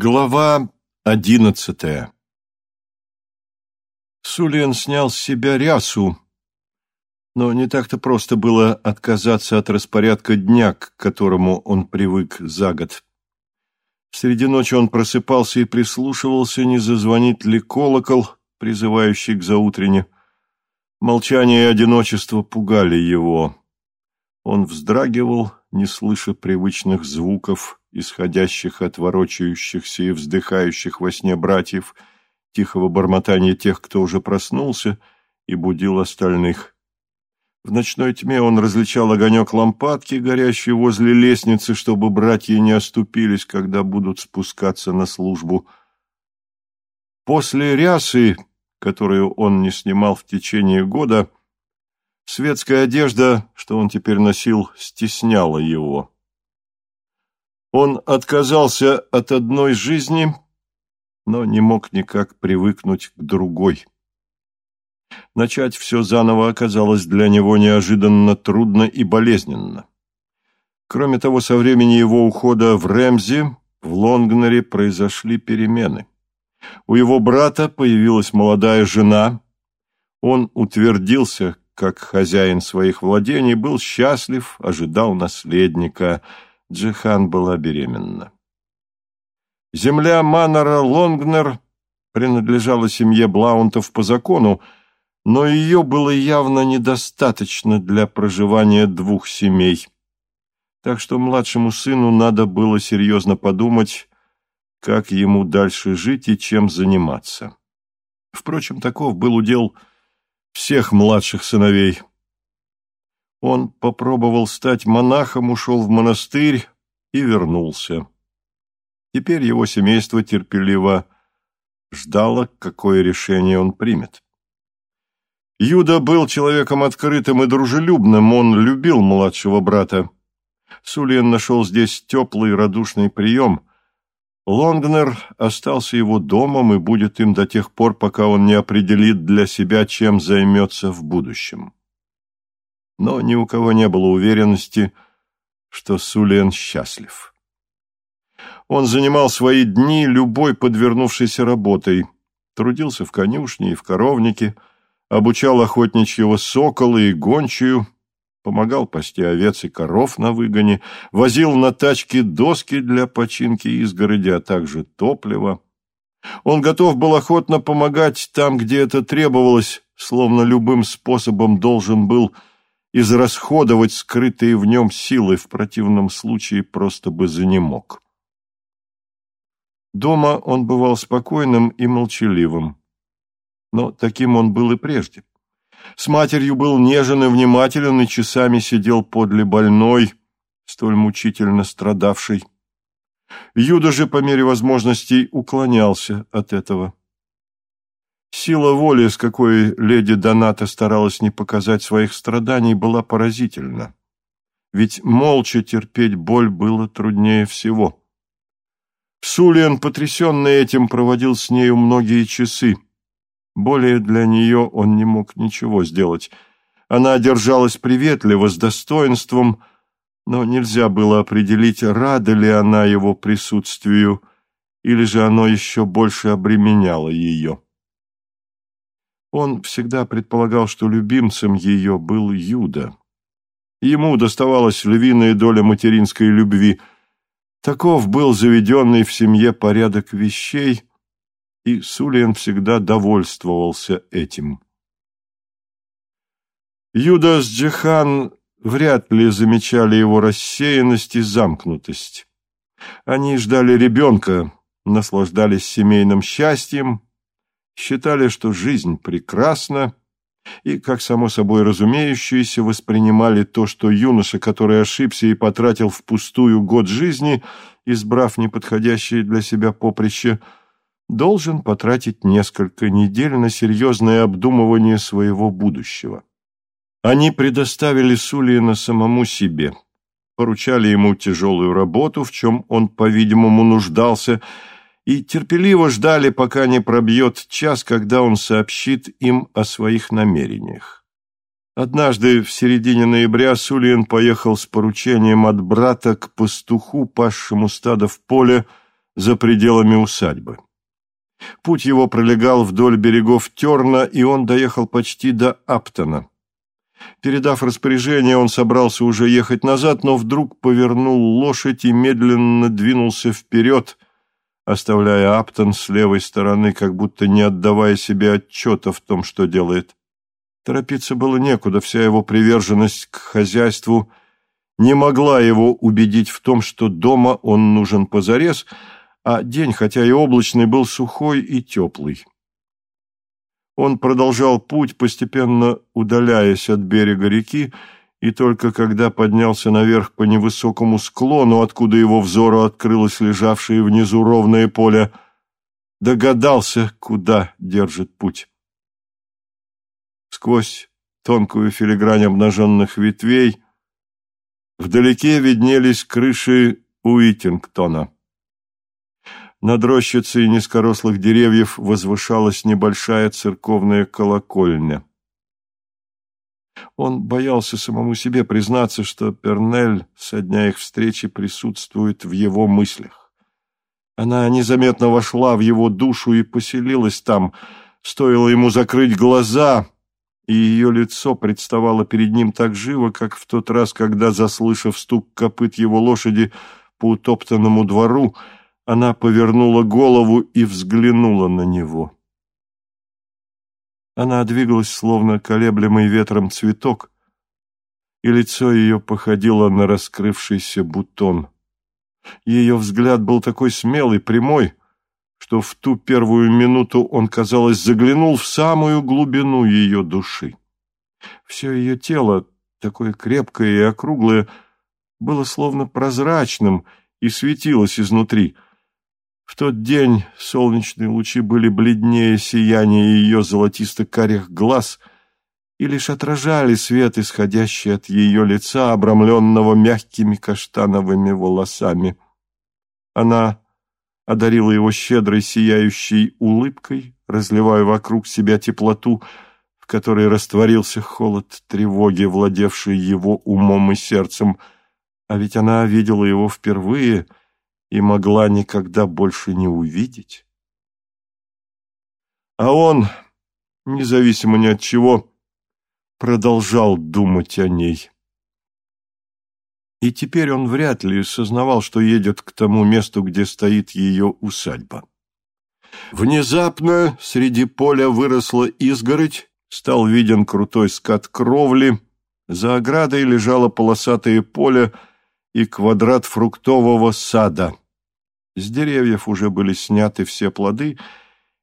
Глава одиннадцатая Сулиан снял с себя рясу, но не так-то просто было отказаться от распорядка дня, к которому он привык за год. Среди ночи он просыпался и прислушивался, не зазвонит ли колокол, призывающий к заутрене. Молчание и одиночество пугали его. Он вздрагивал, не слыша привычных звуков, исходящих от ворочающихся и вздыхающих во сне братьев, тихого бормотания тех, кто уже проснулся, и будил остальных. В ночной тьме он различал огонек лампадки, горящий возле лестницы, чтобы братья не оступились, когда будут спускаться на службу. После рясы, которую он не снимал в течение года, светская одежда, что он теперь носил, стесняла его. Он отказался от одной жизни, но не мог никак привыкнуть к другой. Начать все заново оказалось для него неожиданно трудно и болезненно. Кроме того, со времени его ухода в Рэмзи в Лонгнере произошли перемены. У его брата появилась молодая жена. Он утвердился как хозяин своих владений, был счастлив, ожидал наследника – Джихан была беременна. Земля Манора Лонгнер принадлежала семье Блаунтов по закону, но ее было явно недостаточно для проживания двух семей. Так что младшему сыну надо было серьезно подумать, как ему дальше жить и чем заниматься. Впрочем, таков был удел всех младших сыновей. Он попробовал стать монахом, ушел в монастырь и вернулся. Теперь его семейство терпеливо ждало, какое решение он примет. Юда был человеком открытым и дружелюбным, он любил младшего брата. Сулиен нашел здесь теплый радушный прием. Лонгнер остался его домом и будет им до тех пор, пока он не определит для себя, чем займется в будущем но ни у кого не было уверенности, что Сулиен счастлив. Он занимал свои дни любой подвернувшейся работой, трудился в конюшне и в коровнике, обучал охотничьего сокола и гончую, помогал пасти овец и коров на выгоне, возил на тачке доски для починки изгороди, а также топливо. Он готов был охотно помогать там, где это требовалось, словно любым способом должен был израсходовать скрытые в нем силы, в противном случае просто бы занемог. Дома он бывал спокойным и молчаливым, но таким он был и прежде. С матерью был нежен и внимателен, и часами сидел подле больной, столь мучительно страдавшей. Юда же по мере возможностей уклонялся от этого. Сила воли, с какой леди Доната старалась не показать своих страданий, была поразительна. Ведь молча терпеть боль было труднее всего. Сулиан, потрясенный этим, проводил с нею многие часы. Более для нее он не мог ничего сделать. Она держалась приветливо, с достоинством, но нельзя было определить, рада ли она его присутствию, или же оно еще больше обременяло ее. Он всегда предполагал, что любимцем ее был Юда. Ему доставалась львиная доля материнской любви. Таков был заведенный в семье порядок вещей, и Сулиен всегда довольствовался этим. Юда с Джихан вряд ли замечали его рассеянность и замкнутость. Они ждали ребенка, наслаждались семейным счастьем считали, что жизнь прекрасна, и, как само собой разумеющееся, воспринимали то, что юноша, который ошибся и потратил впустую год жизни, избрав неподходящее для себя поприще, должен потратить несколько недель на серьезное обдумывание своего будущего. Они предоставили Сулиена самому себе, поручали ему тяжелую работу, в чем он, по-видимому, нуждался, и терпеливо ждали, пока не пробьет час, когда он сообщит им о своих намерениях. Однажды в середине ноября Сулиен поехал с поручением от брата к пастуху, пасшему стадо в поле за пределами усадьбы. Путь его пролегал вдоль берегов Терна, и он доехал почти до Аптона. Передав распоряжение, он собрался уже ехать назад, но вдруг повернул лошадь и медленно двинулся вперед, оставляя Аптон с левой стороны, как будто не отдавая себе отчета в том, что делает. Торопиться было некуда, вся его приверженность к хозяйству не могла его убедить в том, что дома он нужен позарез, а день, хотя и облачный, был сухой и теплый. Он продолжал путь, постепенно удаляясь от берега реки, и только когда поднялся наверх по невысокому склону, откуда его взору открылось лежавшее внизу ровное поле, догадался, куда держит путь. Сквозь тонкую филигрань обнаженных ветвей вдалеке виднелись крыши Уитингтона. Над рощицей низкорослых деревьев возвышалась небольшая церковная колокольня. Он боялся самому себе признаться, что Пернель со дня их встречи присутствует в его мыслях. Она незаметно вошла в его душу и поселилась там. Стоило ему закрыть глаза, и ее лицо представало перед ним так живо, как в тот раз, когда, заслышав стук копыт его лошади по утоптанному двору, она повернула голову и взглянула на него. Она двигалась, словно колеблемый ветром цветок, и лицо ее походило на раскрывшийся бутон. Ее взгляд был такой смелый, прямой, что в ту первую минуту он, казалось, заглянул в самую глубину ее души. Все ее тело, такое крепкое и округлое, было словно прозрачным и светилось изнутри — в тот день солнечные лучи были бледнее сияния ее золотисто-карих глаз и лишь отражали свет, исходящий от ее лица, обрамленного мягкими каштановыми волосами. Она одарила его щедрой сияющей улыбкой, разливая вокруг себя теплоту, в которой растворился холод тревоги, владевший его умом и сердцем. А ведь она видела его впервые — и могла никогда больше не увидеть. А он, независимо ни от чего, продолжал думать о ней. И теперь он вряд ли сознавал, что едет к тому месту, где стоит ее усадьба. Внезапно среди поля выросла изгородь, стал виден крутой скат кровли, за оградой лежало полосатое поле — и квадрат фруктового сада. С деревьев уже были сняты все плоды,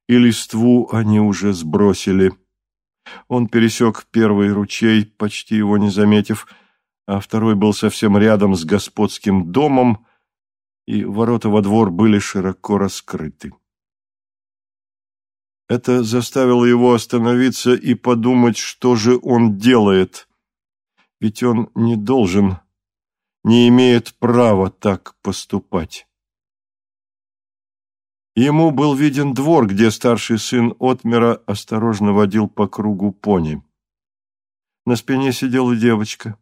и листву они уже сбросили. Он пересек первый ручей, почти его не заметив, а второй был совсем рядом с господским домом, и ворота во двор были широко раскрыты. Это заставило его остановиться и подумать, что же он делает, ведь он не должен не имеет права так поступать. Ему был виден двор, где старший сын Отмера осторожно водил по кругу пони. На спине сидела девочка.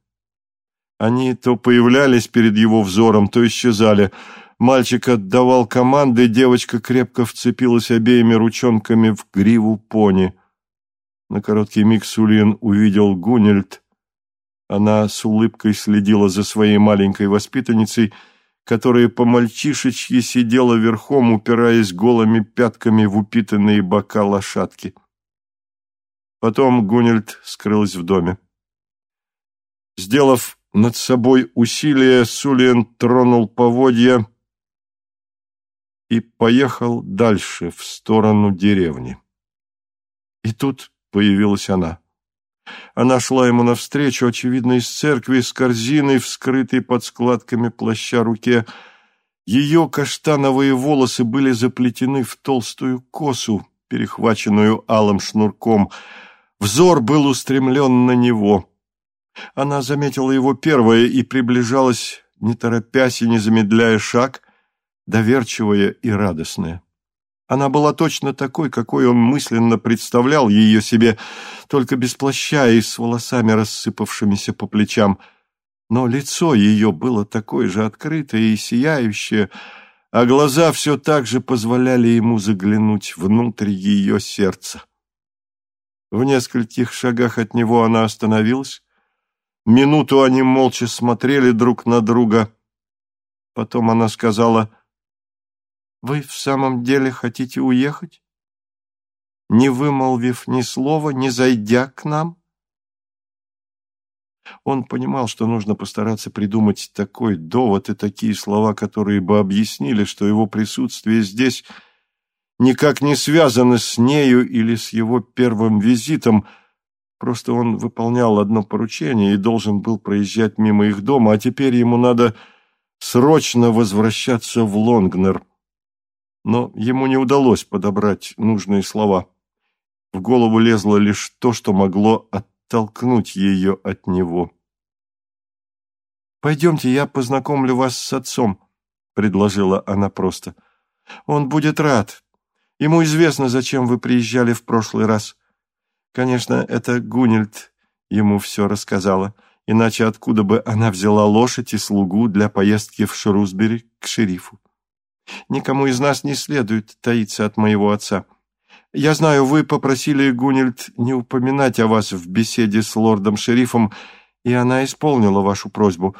Они то появлялись перед его взором, то исчезали. Мальчик отдавал команды, девочка крепко вцепилась обеими ручонками в гриву пони. На короткий миг Сулин увидел Гунельд, она с улыбкой следила за своей маленькой воспитанницей, которая по-мальчишечьи сидела верхом, упираясь голыми пятками в упитанные бока лошадки. Потом Гунельд скрылась в доме. Сделав над собой усилие, Сулиен тронул поводья и поехал дальше, в сторону деревни. И тут появилась она. Она шла ему навстречу, очевидно, из церкви, с корзиной, вскрытой под складками плаща руке. Ее каштановые волосы были заплетены в толстую косу, перехваченную алым шнурком. Взор был устремлен на него. Она заметила его первая и приближалась, не торопясь и не замедляя шаг, доверчивая и радостная. Она была точно такой, какой он мысленно представлял ее себе, только без плаща и с волосами, рассыпавшимися по плечам. Но лицо ее было такое же открытое и сияющее, а глаза все так же позволяли ему заглянуть внутрь ее сердца. В нескольких шагах от него она остановилась. Минуту они молча смотрели друг на друга. Потом она сказала, «Вы в самом деле хотите уехать? Не вымолвив ни слова, не зайдя к нам?» Он понимал, что нужно постараться придумать такой довод и такие слова, которые бы объяснили, что его присутствие здесь никак не связано с нею или с его первым визитом. Просто он выполнял одно поручение и должен был проезжать мимо их дома, а теперь ему надо срочно возвращаться в Лонгнер. Но ему не удалось подобрать нужные слова. В голову лезло лишь то, что могло от оттолкнуть ее от него. «Пойдемте, я познакомлю вас с отцом», — предложила она просто. «Он будет рад. Ему известно, зачем вы приезжали в прошлый раз. Конечно, это Гунильд ему все рассказала, иначе откуда бы она взяла лошадь и слугу для поездки в Шрусбери к шерифу? Никому из нас не следует таиться от моего отца. Я знаю, вы попросили Гунильд не упоминать о вас в беседе с лордом-шерифом, и она исполнила вашу просьбу.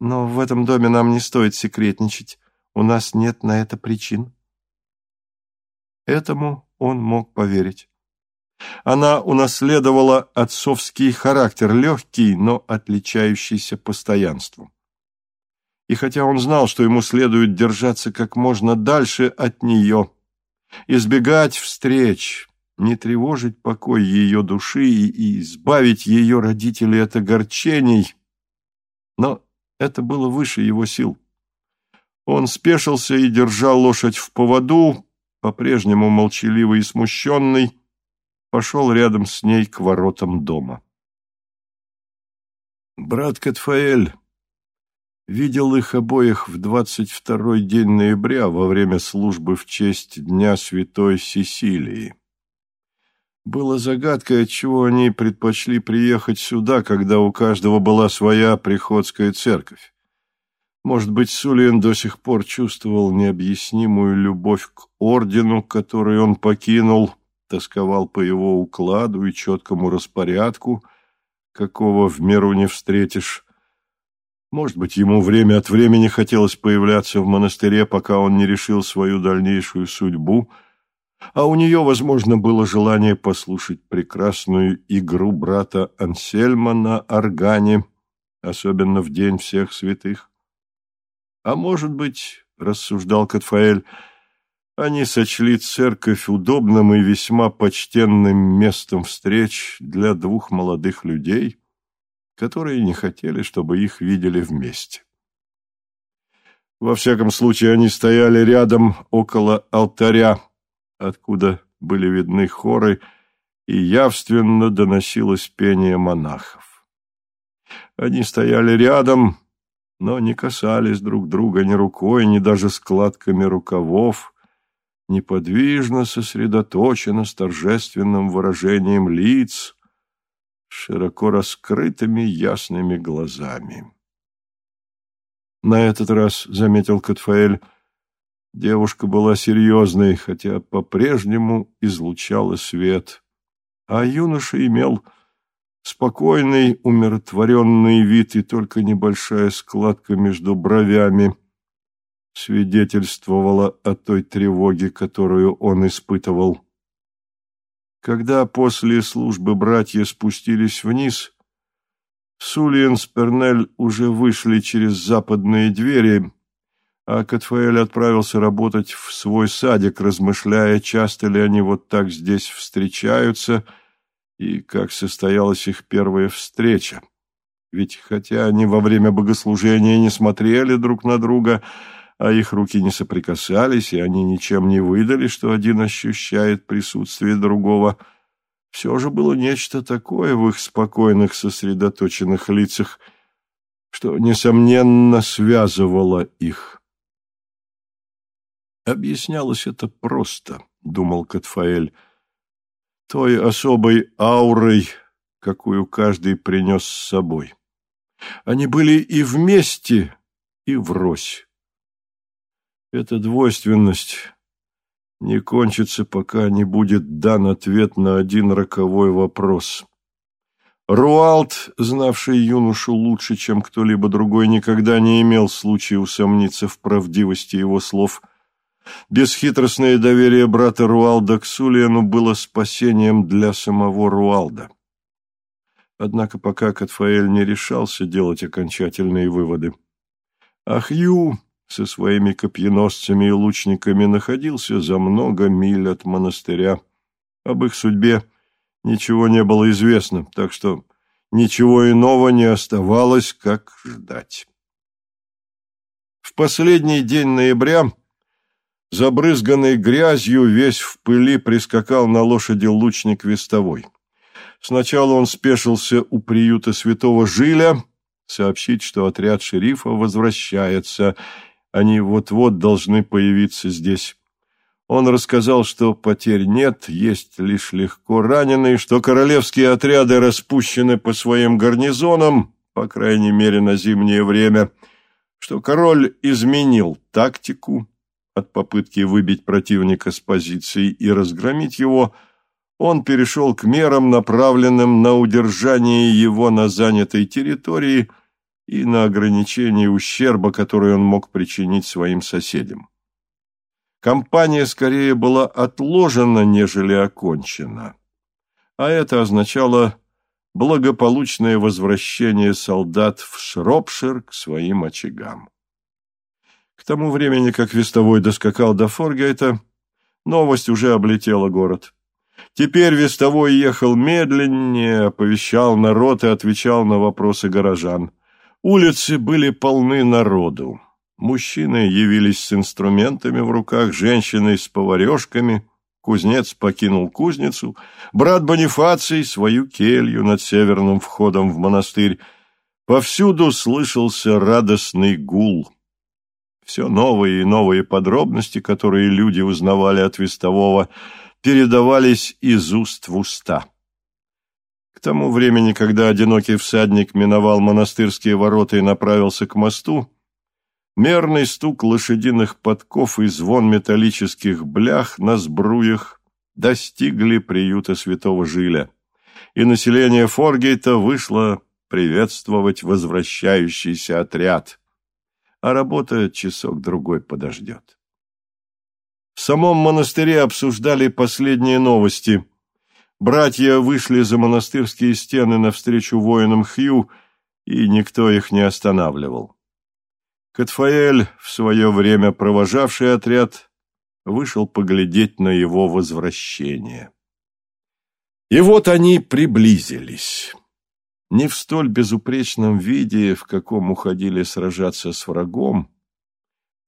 Но в этом доме нам не стоит секретничать. У нас нет на это причин. Этому он мог поверить. Она унаследовала отцовский характер, легкий, но отличающийся постоянством. И хотя он знал, что ему следует держаться как можно дальше от нее, избегать встреч, не тревожить покой ее души и избавить ее родителей от огорчений. Но это было выше его сил. Он спешился и держал лошадь в поводу, по-прежнему молчаливый и смущенный, пошел рядом с ней к воротам дома. Брат Катфаэль видел их обоих в двадцать второй день ноября во время службы в честь Дня Святой Сесилии. Было загадкой, отчего они предпочли приехать сюда, когда у каждого была своя приходская церковь. Может быть, Сулиен до сих пор чувствовал необъяснимую любовь к ордену, который он покинул, тосковал по его укладу и четкому распорядку, какого в миру не встретишь, может быть, ему время от времени хотелось появляться в монастыре, пока он не решил свою дальнейшую судьбу, а у нее, возможно, было желание послушать прекрасную игру брата Ансельма на органе, особенно в День всех святых. А может быть, рассуждал Катфаэль, они сочли церковь удобным и весьма почтенным местом встреч для двух молодых людей — которые не хотели, чтобы их видели вместе. Во всяком случае, они стояли рядом около алтаря, откуда были видны хоры, и явственно доносилось пение монахов. Они стояли рядом, но не касались друг друга ни рукой, ни даже складками рукавов, неподвижно, сосредоточенно, с торжественным выражением лиц, широко раскрытыми ясными глазами. На этот раз, заметил Катфаэль, девушка была серьезной, хотя по-прежнему излучала свет, а юноша имел спокойный, умиротворенный вид и только небольшая складка между бровями свидетельствовала о той тревоге, которую он испытывал. Когда после службы братья спустились вниз, Сулиен с Пернель уже вышли через западные двери, а Катфаэль отправился работать в свой садик, размышляя, часто ли они вот так здесь встречаются и как состоялась их первая встреча. Ведь хотя они во время богослужения не смотрели друг на друга, а их руки не соприкасались, и они ничем не выдали, что один ощущает присутствие другого. Все же было нечто такое в их спокойных, сосредоточенных лицах, что, несомненно, связывало их. Объяснялось это просто, — думал Катфаэль, — той особой аурой, какую каждый принес с собой. Они были и вместе, и врозь. Эта двойственность не кончится, пока не будет дан ответ на один роковой вопрос. Руалт, знавший юношу лучше, чем кто-либо другой, никогда не имел случая усомниться в правдивости его слов. Бесхитростное доверие брата Руалда к Сулиану было спасением для самого Руалда. Однако пока Катфаэль не решался делать окончательные выводы. А Хью со своими копьеносцами и лучниками находился за много миль от монастыря. Об их судьбе ничего не было известно, так что ничего иного не оставалось, как ждать. В последний день ноября, забрызганный грязью, весь в пыли прискакал на лошади лучник вестовой. Сначала он спешился у приюта святого Жиля, сообщить, что отряд шерифа возвращается, они вот-вот должны появиться здесь. Он рассказал, что потерь нет, есть лишь легко раненые, что королевские отряды распущены по своим гарнизонам, по крайней мере на зимнее время, что король изменил тактику от попытки выбить противника с позиции и разгромить его, он перешел к мерам, направленным на удержание его на занятой территории – и на ограничение ущерба, который он мог причинить своим соседям. Кампания скорее была отложена, нежели окончена, а это означало благополучное возвращение солдат в Шропшир к своим очагам. К тому времени, как Вестовой доскакал до Форгейта, новость уже облетела город. Теперь Вестовой ехал медленнее, оповещал народ и отвечал на вопросы горожан – Улицы были полны народу. Мужчины явились с инструментами в руках, женщины с поварешками, кузнец покинул кузницу, брат Бонифаций свою келью над северным входом в монастырь. Повсюду слышался радостный гул. Все новые и новые подробности, которые люди узнавали от Вестового, передавались из уст в уста тому времени, когда одинокий всадник миновал монастырские ворота и направился к мосту, мерный стук лошадиных подков и звон металлических блях на сбруях достигли приюта святого Жиля, и население Форгейта вышло приветствовать возвращающийся отряд, а работа часок-другой подождет. В самом монастыре обсуждали последние новости – Братья вышли за монастырские стены навстречу воинам Хью, и никто их не останавливал. Катфаэль, в свое время провожавший отряд, вышел поглядеть на его возвращение. И вот они приблизились. Не в столь безупречном виде, в каком уходили сражаться с врагом.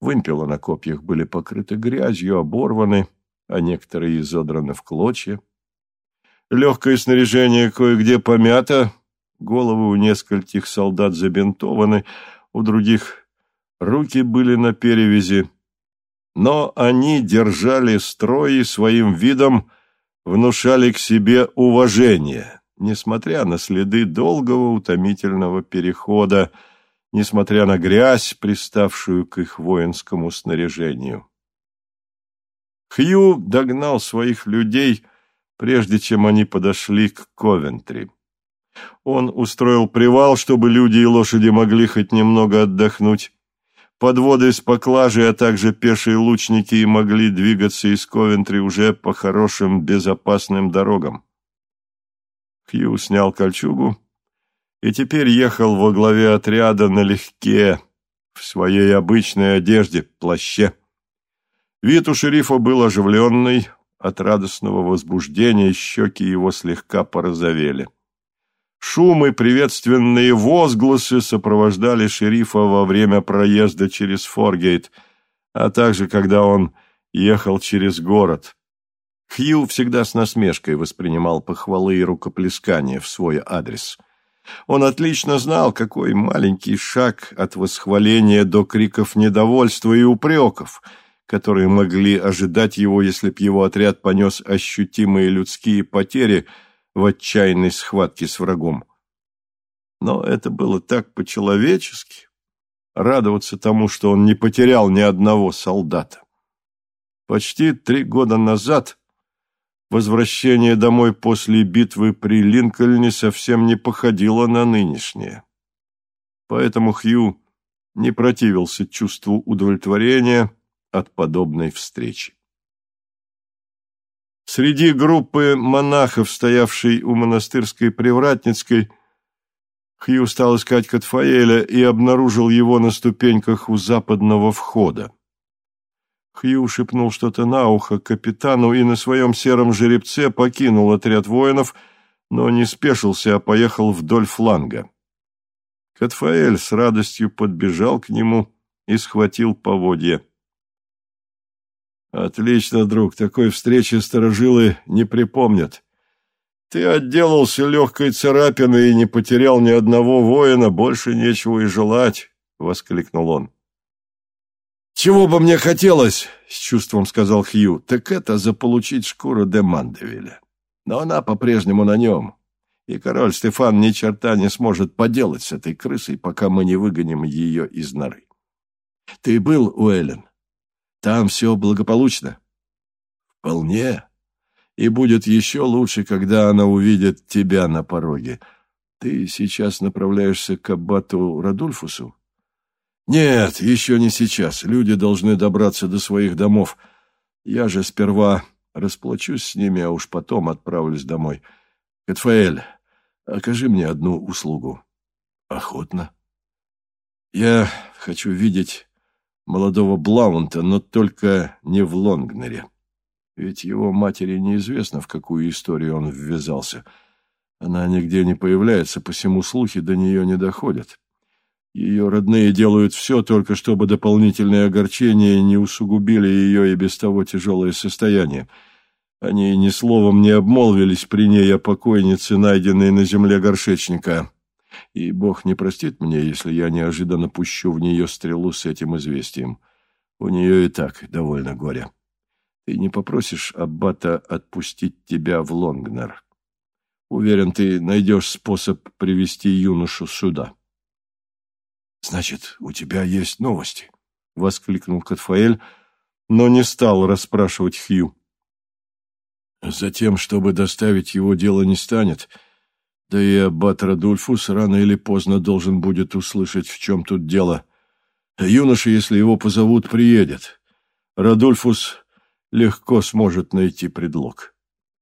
Вымпелы на копьях были покрыты грязью, оборваны, а некоторые изодраны в клочья. Легкое снаряжение кое-где помято, головы у нескольких солдат забинтованы, у других руки были на перевязи. Но они держали строй и своим видом внушали к себе уважение, несмотря на следы долгого утомительного перехода, несмотря на грязь, приставшую к их воинскому снаряжению. Хью догнал своих людей – прежде чем они подошли к Ковентри. Он устроил привал, чтобы люди и лошади могли хоть немного отдохнуть. Подводы с поклажей, а также пешие лучники могли двигаться из Ковентри уже по хорошим безопасным дорогам. Хью снял кольчугу и теперь ехал во главе отряда налегке, в своей обычной одежде, плаще. Вид у шерифа был оживленный, от радостного возбуждения щеки его слегка порозовели. Шум и приветственные возгласы сопровождали шерифа во время проезда через Форгейт, а также когда он ехал через город. Хью всегда с насмешкой воспринимал похвалы и рукоплескания в свой адрес. Он отлично знал, какой маленький шаг от восхваления до криков недовольства и упреков – которые могли ожидать его, если б его отряд понес ощутимые людские потери в отчаянной схватке с врагом. Но это было так по-человечески, радоваться тому, что он не потерял ни одного солдата. Почти три года назад возвращение домой после битвы при Линкольне совсем не походило на нынешнее. Поэтому Хью не противился чувству удовлетворения от подобной встречи. Среди группы монахов, стоявшей у монастырской Привратницкой, Хью стал искать Катфаэля и обнаружил его на ступеньках у западного входа. Хью шепнул что-то на ухо капитану и на своем сером жеребце покинул отряд воинов, но не спешился, а поехал вдоль фланга. Катфаэль с радостью подбежал к нему и схватил поводья. Отлично, друг, такой встречи сторожилы не припомнят. Ты отделался легкой царапиной и не потерял ни одного воина, больше нечего и желать, — воскликнул он. «Чего бы мне хотелось, — с чувством сказал Хью, — так это заполучить шкуру де Мандевиля. Но она по-прежнему на нем, и король Стефан ни черта не сможет поделать с этой крысой, пока мы не выгоним ее из норы. Ты был у Эллен? Там все благополучно? Вполне. И будет еще лучше, когда она увидит тебя на пороге. Ты сейчас направляешься к аббату Радульфусу? Нет, еще не сейчас. Люди должны добраться до своих домов. Я же сперва расплачусь с ними, а уж потом отправлюсь домой. Катфаэль, окажи мне одну услугу. Охотно. Я хочу видеть молодого Блаунта, но только не в Лонгнере. Ведь его матери неизвестно, в какую историю он ввязался. Она нигде не появляется, посему слухи до нее не доходят. Ее родные делают все, только чтобы дополнительные огорчения не усугубили ее и без того тяжелое состояние. Они ни словом не обмолвились при ней о покойнице, найденной на земле горшечника и Бог не простит мне, если я неожиданно пущу в нее стрелу с этим известием. У нее и так довольно горя. Ты не попросишь Аббата отпустить тебя в Лонгнер. Уверен, ты найдешь способ привести юношу сюда. — Значит, у тебя есть новости? — воскликнул Катфаэль, но не стал расспрашивать Хью. — Затем, чтобы доставить его, дело не станет — да и аббат Радульфус рано или поздно должен будет услышать, в чем тут дело. Юноша, если его позовут, приедет. Радульфус легко сможет найти предлог.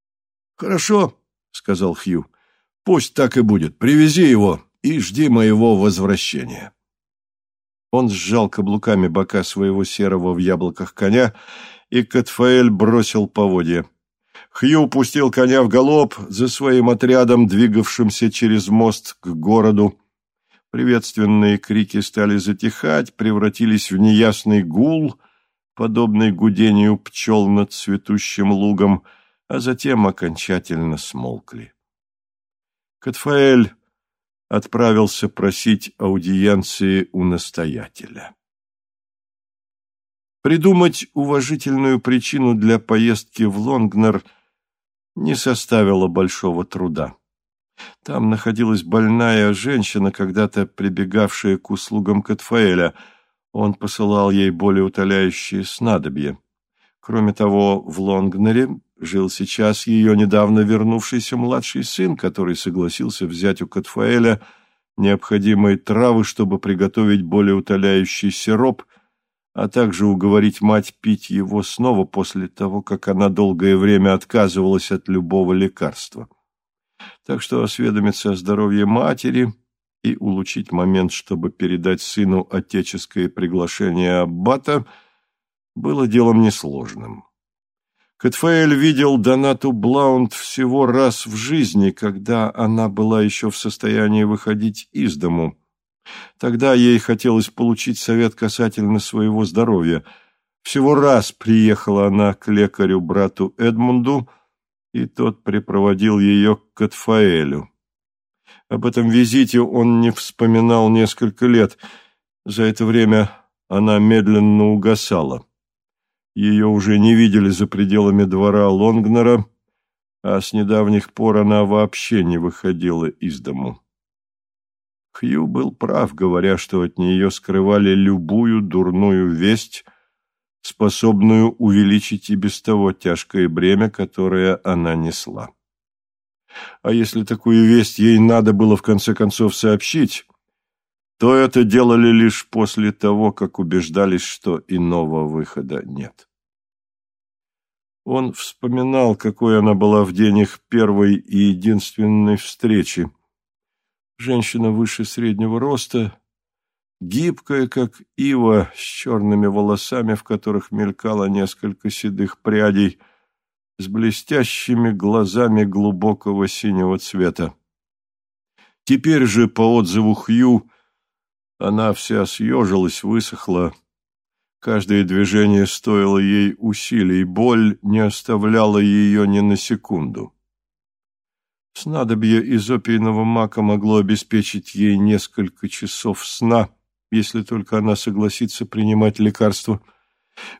— Хорошо, — сказал Хью. — Пусть так и будет. Привези его и жди моего возвращения. Он сжал каблуками бока своего серого в яблоках коня, и Катфаэль бросил поводья. Хью пустил коня в галоп за своим отрядом, двигавшимся через мост к городу. Приветственные крики стали затихать, превратились в неясный гул, подобный гудению пчел над цветущим лугом, а затем окончательно смолкли. Катфаэль отправился просить аудиенции у настоятеля. Придумать уважительную причину для поездки в Лонгнер – не составило большого труда. Там находилась больная женщина, когда-то прибегавшая к услугам Катфаэля. Он посылал ей более утоляющие снадобья. Кроме того, в Лонгнере жил сейчас ее недавно вернувшийся младший сын, который согласился взять у Катфаэля необходимые травы, чтобы приготовить более утоляющий сироп – а также уговорить мать пить его снова после того, как она долгое время отказывалась от любого лекарства. Так что осведомиться о здоровье матери и улучшить момент, чтобы передать сыну отеческое приглашение аббата, было делом несложным. Катфаэль видел Донату Блаунд всего раз в жизни, когда она была еще в состоянии выходить из дому – Тогда ей хотелось получить совет касательно своего здоровья. Всего раз приехала она к лекарю-брату Эдмунду, и тот припроводил ее к Катфаэлю. Об этом визите он не вспоминал несколько лет. За это время она медленно угасала. Ее уже не видели за пределами двора Лонгнера, а с недавних пор она вообще не выходила из дому. Хью был прав, говоря, что от нее скрывали любую дурную весть, способную увеличить и без того тяжкое бремя, которое она несла. А если такую весть ей надо было в конце концов сообщить, то это делали лишь после того, как убеждались, что иного выхода нет. Он вспоминал, какой она была в день их первой и единственной встречи. Женщина выше среднего роста, гибкая, как ива, с черными волосами, в которых мелькало несколько седых прядей, с блестящими глазами глубокого синего цвета. Теперь же, по отзыву Хью, она вся съежилась, высохла. Каждое движение стоило ей усилий, боль не оставляла ее ни на секунду. Снадобье из опийного мака могло обеспечить ей несколько часов сна, если только она согласится принимать лекарство.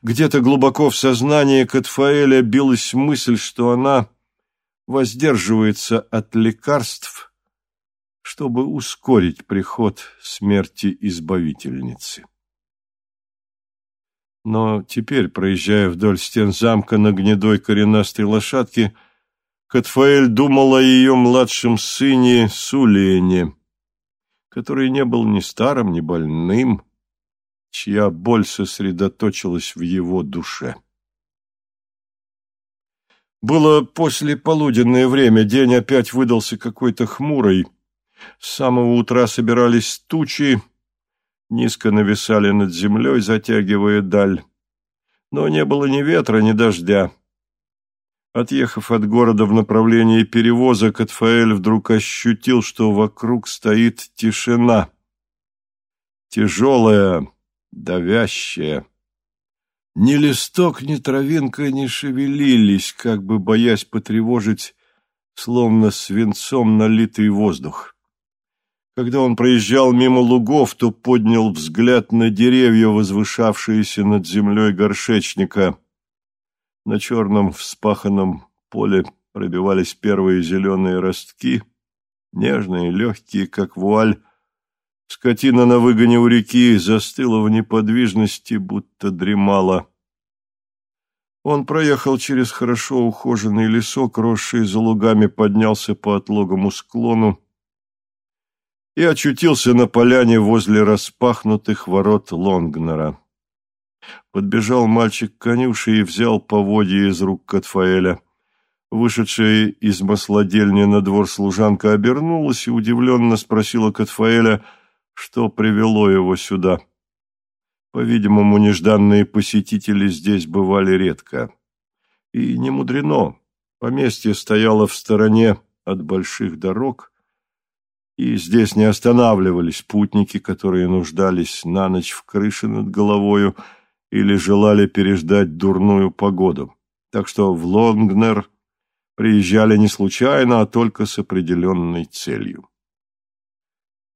Где-то глубоко в сознании Катфаэля билась мысль, что она воздерживается от лекарств, чтобы ускорить приход смерти избавительницы. Но теперь, проезжая вдоль стен замка на гнедой коренастой лошадке, Катфаэль думал о ее младшем сыне Сулиене, который не был ни старым, ни больным, чья боль сосредоточилась в его душе. Было послеполуденное время, день опять выдался какой-то хмурый, с самого утра собирались тучи, низко нависали над землей, затягивая даль. Но не было ни ветра, ни дождя. Отъехав от города в направлении перевоза, Катфаэль вдруг ощутил, что вокруг стоит тишина. Тяжелая, давящая. Ни листок, ни травинка не шевелились, как бы боясь потревожить, словно свинцом налитый воздух. Когда он проезжал мимо лугов, то поднял взгляд на деревья, возвышавшиеся над землей горшечника. На черном вспаханном поле пробивались первые зеленые ростки, нежные, легкие, как вуаль. Скотина на выгоне у реки застыла в неподвижности, будто дремала. Он проехал через хорошо ухоженный лесок, росший за лугами, поднялся по отлогому склону, и очутился на поляне возле распахнутых ворот Лонгнера. Подбежал мальчик к конюше и взял поводья из рук Катфаэля. Вышедшая из маслодельни на двор служанка обернулась и удивленно спросила Катфаэля, что привело его сюда. По-видимому, нежданные посетители здесь бывали редко. И не мудрено. Поместье стояло в стороне от больших дорог, и здесь не останавливались путники, которые нуждались на ночь в крыше над головою или желали переждать дурную погоду. Так что в Лонгнер приезжали не случайно, а только с определенной целью.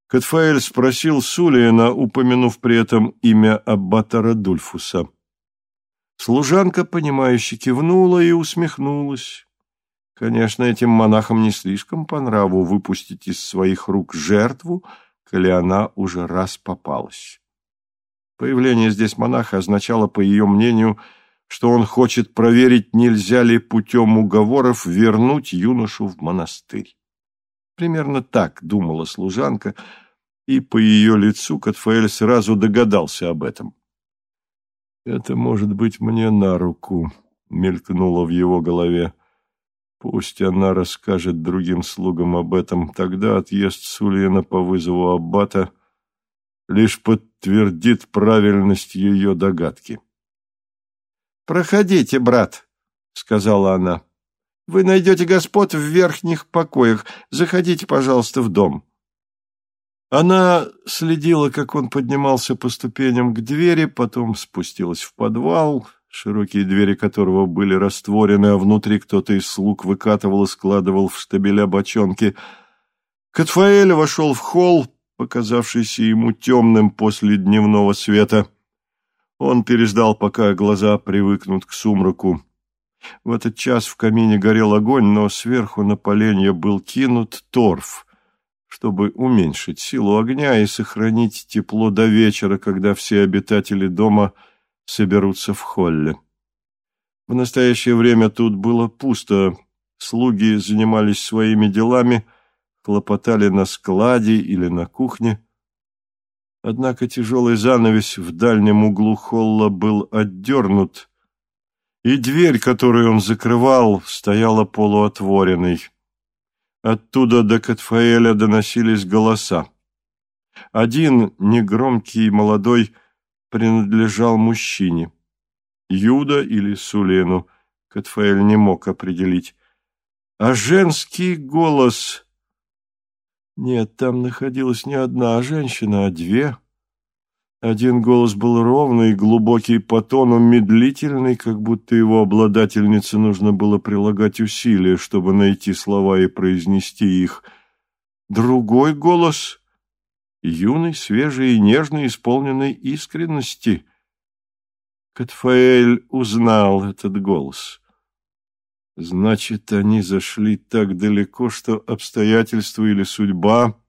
Катфаэль спросил Сулиена, упомянув при этом имя аббата Радульфуса. Служанка, понимающе кивнула и усмехнулась. Конечно, этим монахам не слишком по нраву выпустить из своих рук жертву, коли она уже раз попалась. Появление здесь монаха означало, по ее мнению, что он хочет проверить, нельзя ли путем уговоров вернуть юношу в монастырь. Примерно так думала служанка, и по ее лицу Катфаэль сразу догадался об этом. «Это может быть мне на руку», — мелькнуло в его голове. Пусть она расскажет другим слугам об этом, тогда отъезд Сульена по вызову аббата лишь подтвердит правильность ее догадки. «Проходите, брат», — сказала она. «Вы найдете господ в верхних покоях. Заходите, пожалуйста, в дом». Она следила, как он поднимался по ступеням к двери, потом спустилась в подвал, широкие двери которого были растворены, а внутри кто-то из слуг выкатывал и складывал в штабеля бочонки. Катфаэль вошел в холл, показавшийся ему темным после дневного света. Он переждал, пока глаза привыкнут к сумраку. В этот час в камине горел огонь, но сверху на поленье был кинут торф, чтобы уменьшить силу огня и сохранить тепло до вечера, когда все обитатели дома соберутся в холле. В настоящее время тут было пусто, слуги занимались своими делами, хлопотали на складе или на кухне. Однако тяжелый занавес в дальнем углу холла был отдернут, и дверь, которую он закрывал, стояла полуотворенной. Оттуда до Катфаэля доносились голоса. Один, негромкий и молодой, принадлежал мужчине. Юда или Сулену, Катфаэль не мог определить. А женский голос... Нет, там находилась не одна женщина, а две. Один голос был ровный, глубокий по тону, медлительный, как будто его обладательнице нужно было прилагать усилия, чтобы найти слова и произнести их. Другой голос — юный, свежий и нежный, исполненный искренности. Катфаэль узнал этот голос. Значит, они зашли так далеко, что обстоятельства или судьба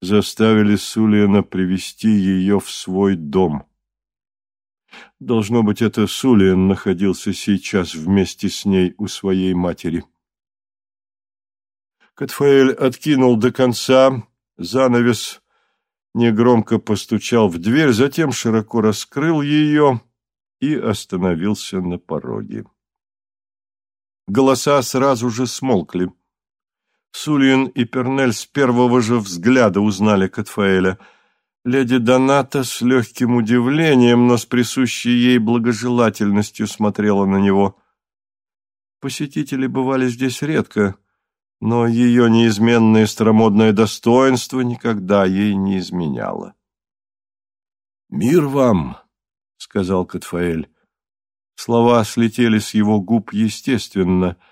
заставили Сулиана привести ее в свой дом. Должно быть, это Сулиан находился сейчас вместе с ней у своей матери. Катфаэль откинул до конца занавес, негромко постучал в дверь, затем широко раскрыл ее и остановился на пороге. Голоса сразу же смолкли. Сулиен и Пернель с первого же взгляда узнали Катфаэля. Леди Доната с легким удивлением, но с присущей ей благожелательностью смотрела на него. Посетители бывали здесь редко, но ее неизменное старомодное достоинство никогда ей не изменяло. «Мир вам!» — сказал Катфаэль. Слова слетели с его губ естественно —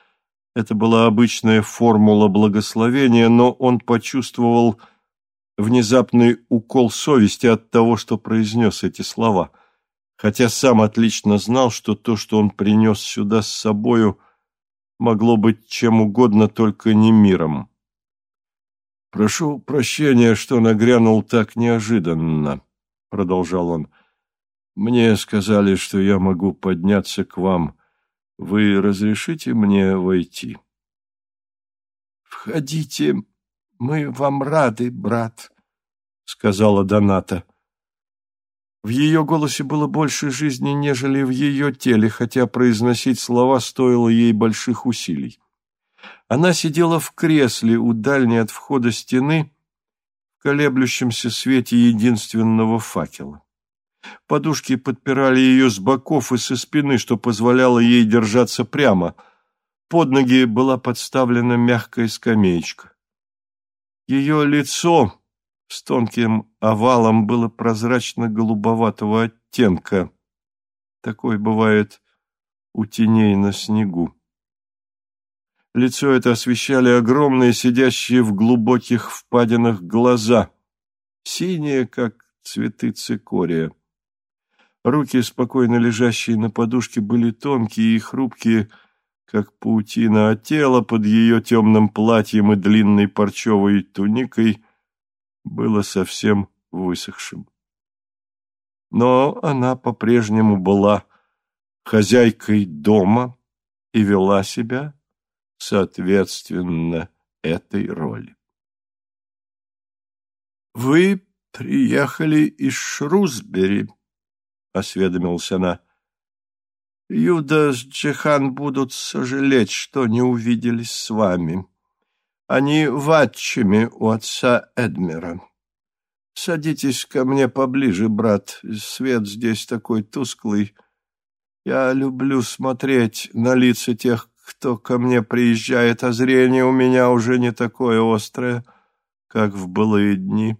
это была обычная формула благословения, но он почувствовал внезапный укол совести от того, что произнес эти слова, хотя сам отлично знал, что то, что он принес сюда с собою, могло быть чем угодно, только не миром. «Прошу прощения, что нагрянул так неожиданно», — продолжал он. «Мне сказали, что я могу подняться к вам» Вы разрешите мне войти? Входите, мы вам рады, брат, сказала Доната. В ее голосе было больше жизни, нежели в ее теле, хотя произносить слова стоило ей больших усилий. Она сидела в кресле у дальней от входа стены в колеблющемся свете единственного факела. Подушки подпирали ее с боков и со спины, что позволяло ей держаться прямо. Под ноги была подставлена мягкая скамеечка. Ее лицо с тонким овалом было прозрачно-голубоватого оттенка. Такой бывает у теней на снегу. Лицо это освещали огромные, сидящие в глубоких впадинах глаза, синие, как цветы цикория. Руки, спокойно лежащие на подушке, были тонкие и хрупкие, как паутина, а тело под ее темным платьем и длинной парчевой туникой было совсем высохшим. Но она по-прежнему была хозяйкой дома и вела себя соответственно этой роли. «Вы приехали из Шрусбери», — осведомилась она. «Юда с Джихан будут сожалеть, что не увиделись с вами. Они в Атчеме у отца Эдмера. Садитесь ко мне поближе, брат, свет здесь такой тусклый. Я люблю смотреть на лица тех, кто ко мне приезжает, а зрение у меня уже не такое острое, как в былые дни.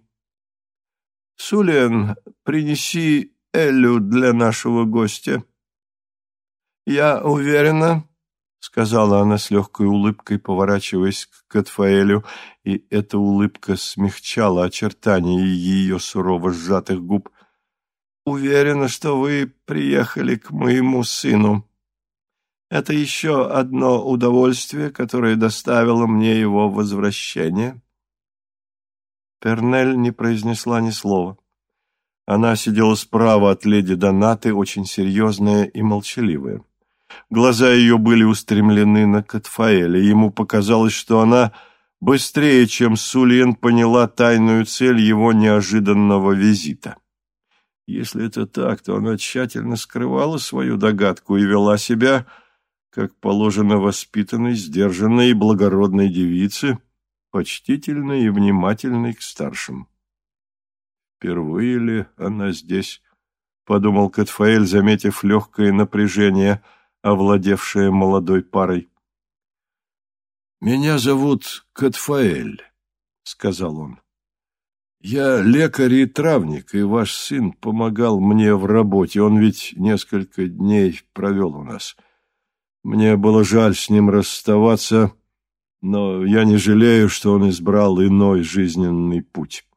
Сулен, принеси Элю для нашего гостя. Я уверена, — сказала она с легкой улыбкой, поворачиваясь к Катфаэлю, и эта улыбка смягчала очертания ее сурово сжатых губ. «Уверена, что вы приехали к моему сыну. Это еще одно удовольствие, которое доставило мне его возвращение. Пернель не произнесла ни слова. Она сидела справа от леди Донаты, очень серьезная и молчаливая. Глаза ее были устремлены на Катфаэля. Ему показалось, что она быстрее, чем Сулиен, поняла тайную цель его неожиданного визита. Если это так, то она тщательно скрывала свою догадку и вела себя, как положено воспитанной, сдержанной и благородной девице, почтительной и внимательной к старшим. «Впервые ли она здесь?» — подумал Катфаэль, заметив легкое напряжение, овладевшее молодой парой. «Меня зовут Катфаэль», — сказал он. «Я лекарь и травник, и ваш сын помогал мне в работе. Он ведь несколько дней провел у нас. Мне было жаль с ним расставаться, но я не жалею, что он избрал иной жизненный путь».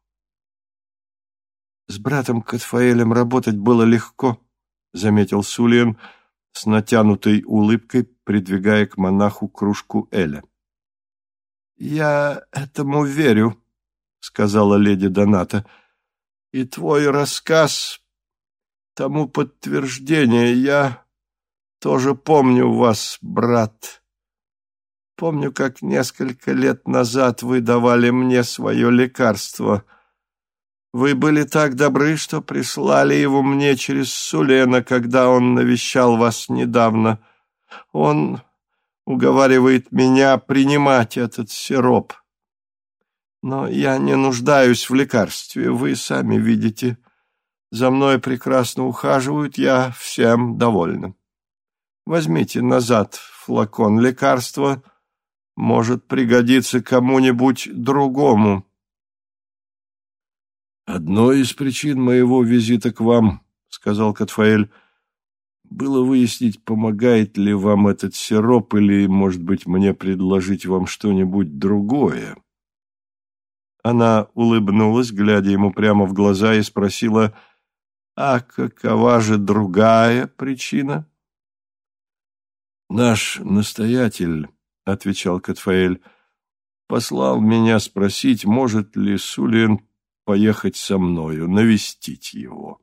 «С братом Катфаэлем работать было легко», — заметил Сулиен с натянутой улыбкой, придвигая к монаху кружку Эля. «Я этому верю», — сказала леди Доната. «И твой рассказ тому подтверждение. Я тоже помню вас, брат. Помню, как несколько лет назад вы давали мне свое лекарство. Вы были так добры, что прислали его мне через Сулена, когда он навещал вас недавно. Он уговаривает меня принимать этот сироп. Но я не нуждаюсь в лекарстве, вы сами видите. За мной прекрасно ухаживают, я всем довольна. Возьмите назад флакон лекарства, может пригодиться кому-нибудь другому. «Одной из причин моего визита к вам, — сказал Катфаэль, — было выяснить, помогает ли вам этот сироп, или, может быть, мне предложить вам что-нибудь другое. Она улыбнулась, глядя ему прямо в глаза, и спросила, «А какова же другая причина?» «Наш настоятель, — отвечал Катфаэль, — послал меня спросить, может ли Сулиен поехать со мною, навестить его».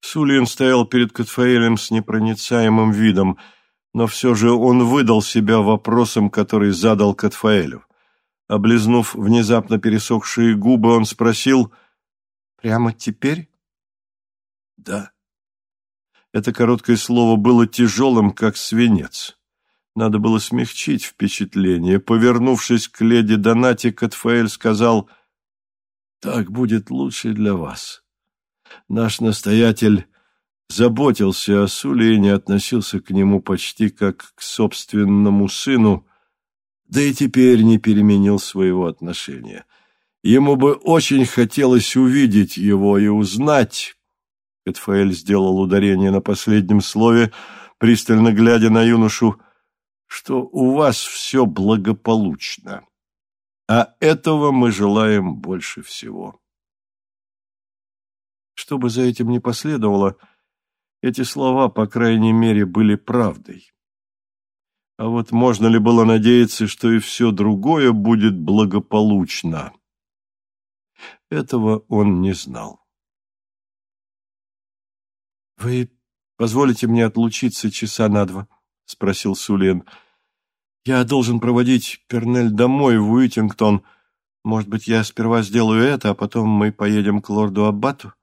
Сулин стоял перед Катфаэлем с непроницаемым видом, но все же он выдал себя вопросом, который задал Катфаэлю. Облизнув внезапно пересохшие губы, он спросил «Прямо теперь?» «Да». Это короткое слово было тяжелым, как свинец. Надо было смягчить впечатление. Повернувшись к леди Донати, Катфаэль сказал «Так будет лучше для вас». Наш настоятель заботился о Суле относился к нему почти как к собственному сыну, да и теперь не переменил своего отношения. Ему бы очень хотелось увидеть его и узнать. Петфаэль сделал ударение на последнем слове, пристально глядя на юношу, что у вас все благополучно. А этого мы желаем больше всего. Что бы за этим ни последовало, эти слова, по крайней мере, были правдой. А вот можно ли было надеяться, что и все другое будет благополучно? Этого он не знал. — Вы позволите мне отлучиться часа на два? — спросил Сулен. — Я должен проводить Пернель домой в Уитингтон. Может быть, я сперва сделаю это, а потом мы поедем к лорду Аббату?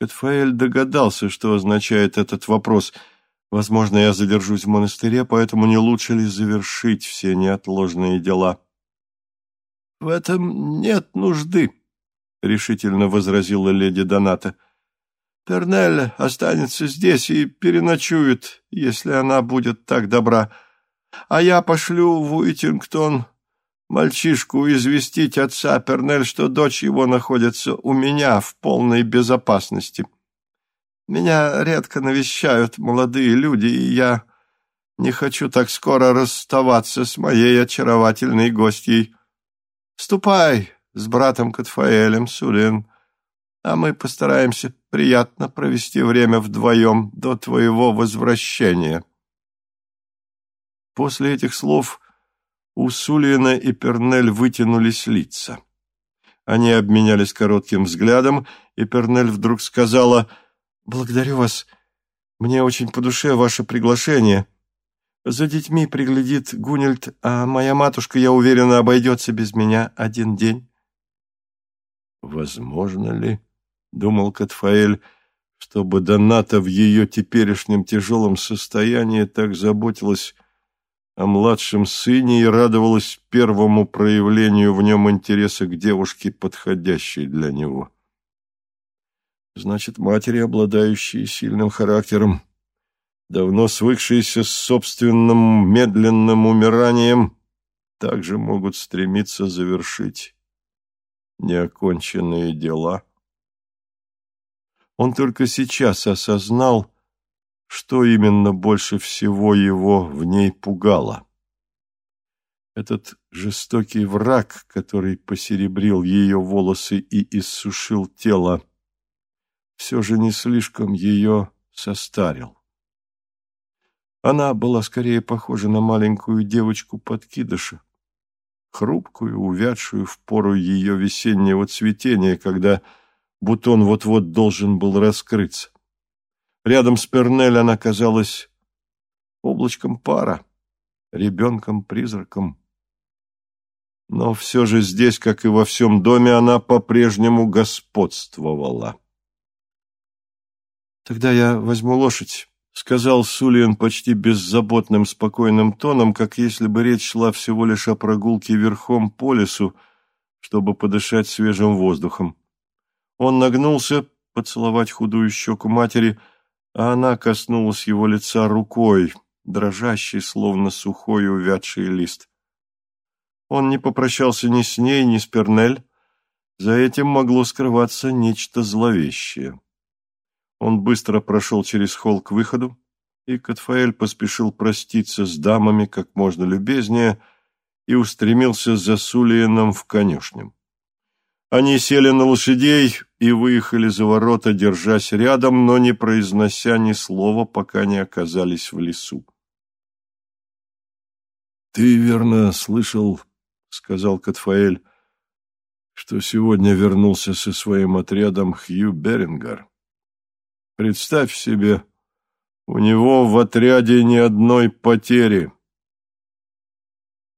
Катфаэль догадался, что означает этот вопрос. Возможно, я задержусь в монастыре, поэтому не лучше ли завершить все неотложные дела? — В этом нет нужды, — решительно возразила леди Доната. — Пернель останется здесь и переночует, если она будет так добра. А я пошлю в Уитингтон мальчишку известить отца Пернель, что дочь его находится у меня в полной безопасности. Меня редко навещают молодые люди, и я не хочу так скоро расставаться с моей очаровательной гостьей. Ступай с братом Катфаэлем, Сулин, а мы постараемся приятно провести время вдвоем до твоего возвращения. После этих слов У Сулиена и Пернель вытянулись лица. Они обменялись коротким взглядом, и Пернель вдруг сказала «Благодарю вас. Мне очень по душе ваше приглашение. За детьми приглядит Гунельд, а моя матушка, я уверена, обойдется без меня один день». «Возможно ли, — думал Катфаэль, — чтобы Доната в ее теперешнем тяжелом состоянии так заботилась о младшем сыне и радовалась первому проявлению в нем интереса к девушке, подходящей для него?» Значит, матери, обладающие сильным характером, давно свыкшиеся с собственным медленным умиранием, также могут стремиться завершить неоконченные дела. Он только сейчас осознал, что именно больше всего его в ней пугало. Этот жестокий враг, который посеребрил ее волосы и иссушил тело, все же не слишком ее состарил. Она была скорее похожа на маленькую девочку-подкидыша, хрупкую, увядшую в пору ее весеннего цветения, когда бутон вот-вот должен был раскрыться. Рядом с Пернель она казалась облачком пара, ребенком-призраком. Но все же здесь, как и во всем доме, она по-прежнему господствовала. «Тогда я возьму лошадь», — сказал Сулиан почти беззаботным, спокойным тоном, как если бы речь шла всего лишь о прогулке верхом по лесу, чтобы подышать свежим воздухом. Он нагнулся поцеловать худую щеку матери, а она коснулась его лица рукой, дрожащей, словно сухой увядший лист. Он не попрощался ни с ней, ни с Пернель. За этим могло скрываться нечто зловещее. Он быстро прошел через холл к выходу, и Катфаэль поспешил проститься с дамами как можно любезнее и устремился за Сулиеном в конюшню. Они сели на лошадей и выехали за ворота, держась рядом, но не произнося ни слова, пока не оказались в лесу. «Ты верно слышал, — сказал Катфаэль, — что сегодня вернулся со своим отрядом Хью Берингар. Представь себе, у него в отряде ни одной потери.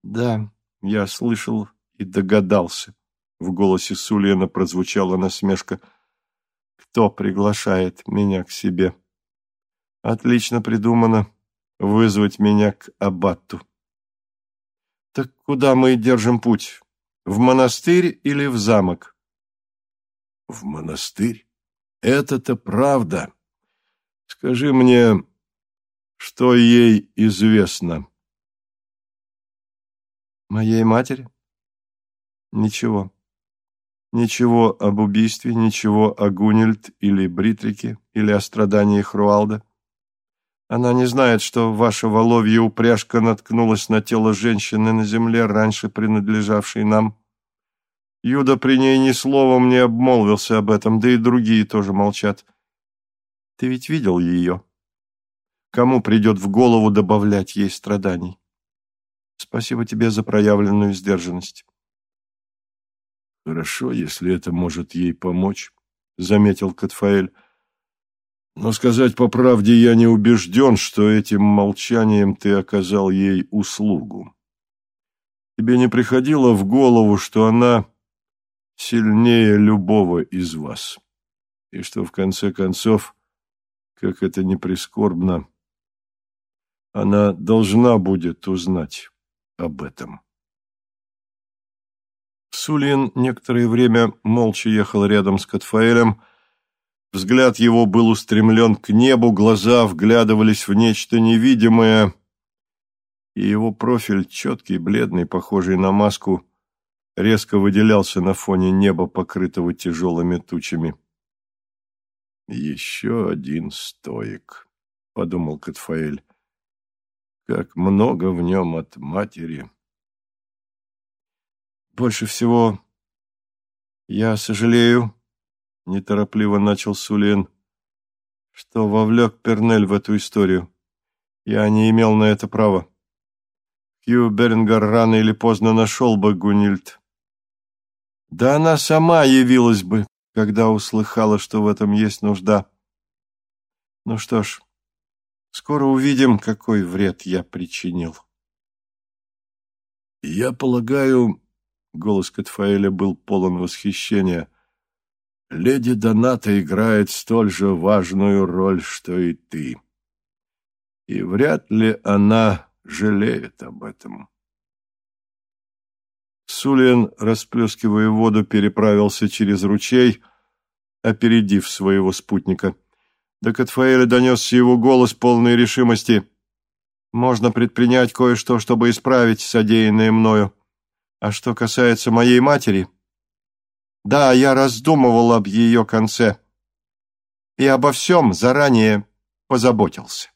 Да, я слышал и догадался. В голосе Сульяна прозвучала насмешка. Кто приглашает меня к себе? Отлично придумано вызвать меня к аббату. Так куда мы держим путь? В монастырь или в замок? В монастырь? Это-то правда. Скажи мне, что ей известно? Моей матери? Ничего. Ничего об убийстве, ничего о Гунильд или Бритрике, или о страдании Хруалда. Она не знает, что ваша воловья упряжка наткнулась на тело женщины на земле, раньше принадлежавшей нам. Юда при ней ни словом не обмолвился об этом, да и другие тоже молчат. Ты ведь видел ее? Кому придет в голову добавлять ей страданий? Спасибо тебе за проявленную сдержанность. Хорошо, если это может ей помочь, — заметил Катфаэль. Но сказать по правде, я не убежден, что этим молчанием ты оказал ей услугу. Тебе не приходило в голову, что она сильнее любого из вас. И что, в конце концов, как это не прискорбно, она должна будет узнать об этом. Сулин некоторое время молча ехал рядом с Катфаэлем. Взгляд его был устремлен к небу, глаза вглядывались в нечто невидимое, и его профиль, четкий, бледный, похожий на маску, резко выделялся на фоне неба, покрытого тяжелыми тучами. «Еще один стоик», — подумал Катфаэль. «Как много в нем от матери». «Больше всего я сожалею», — неторопливо начал Сулин, — «что вовлек Пернель в эту историю. Я не имел на это права. Хью Берингер рано или поздно нашел бы Гунильд. Да она сама явилась бы, когда услыхала, что в этом есть нужда. Ну что ж, скоро увидим, какой вред я причинил. Я полагаю, голос Катфаэля был полон восхищения, леди Доната играет столь же важную роль, что и ты. И вряд ли она жалеет об этом. Сулиен, расплескивая воду, переправился через ручей, опередив своего спутника. До Катфаэля донесся его голос полной решимости. «Можно предпринять кое-что, чтобы исправить содеянное мною. А что касается моей матери...» «Да, я раздумывал об ее конце и обо всем заранее позаботился».